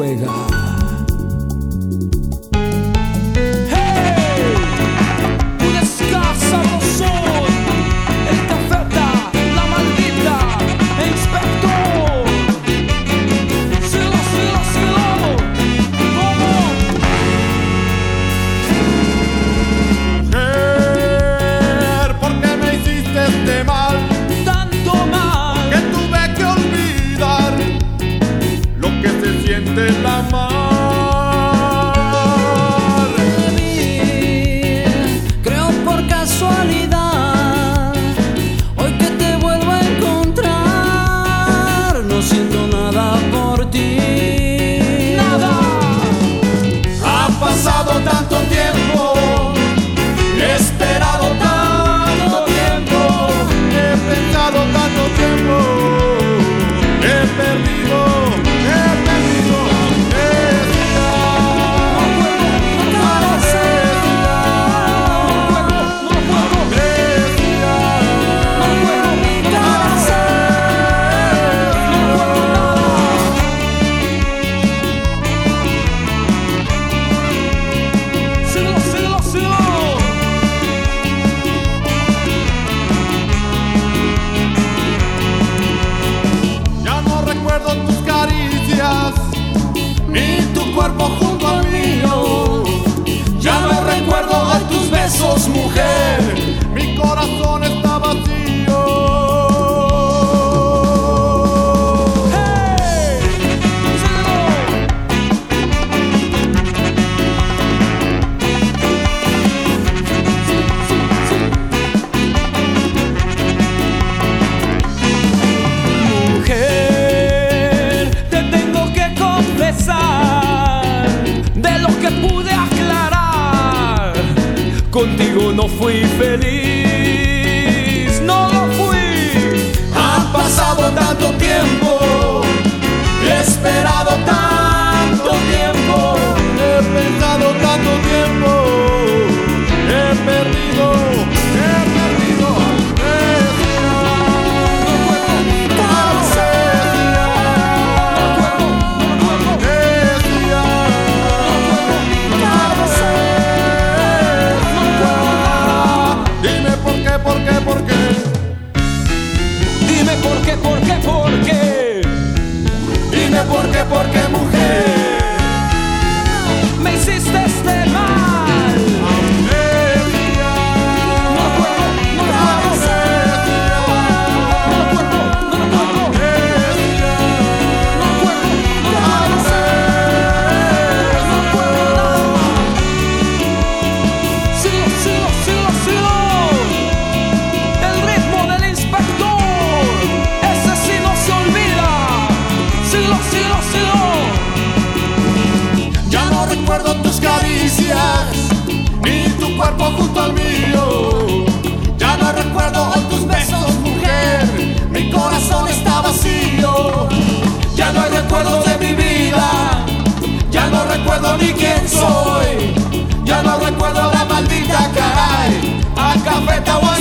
Fuega. cuerpo contigo no fui feliz, no lo fui. Ha pasado tanto tiempo, he esperado tanto that one.